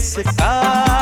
बस का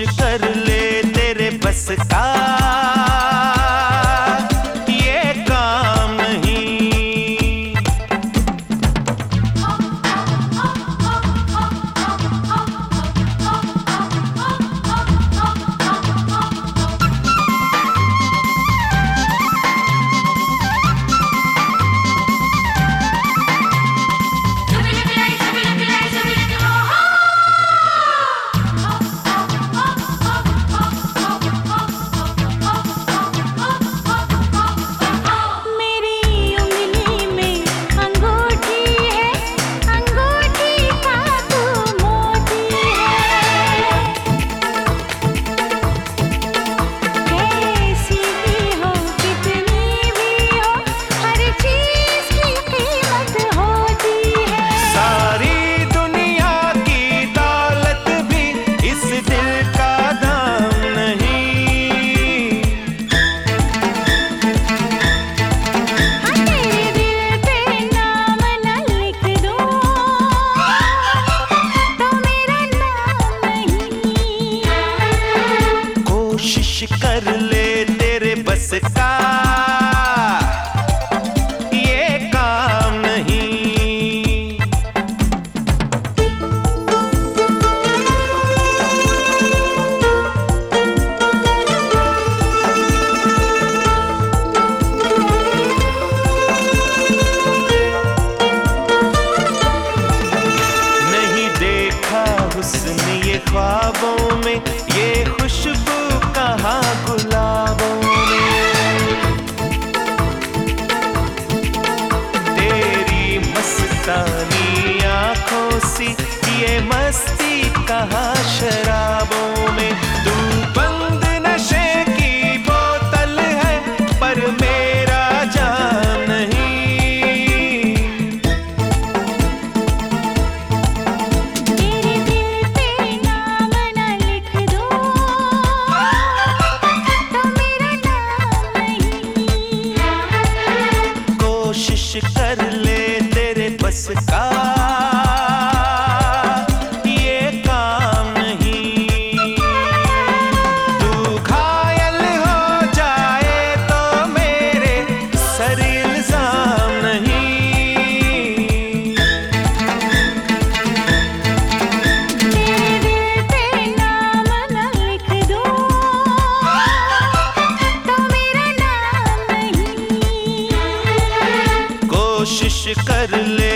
कर ले तेरे बस का कर ले। ये मस्ती कहा शराबों में? तू बंद नशे की बोतल है, पर मेरा जान नहीं तेरे दिल पे नाम लिख दो तो मेरा नाम नहीं। कोशिश कर ले तेरे बस का। कर ले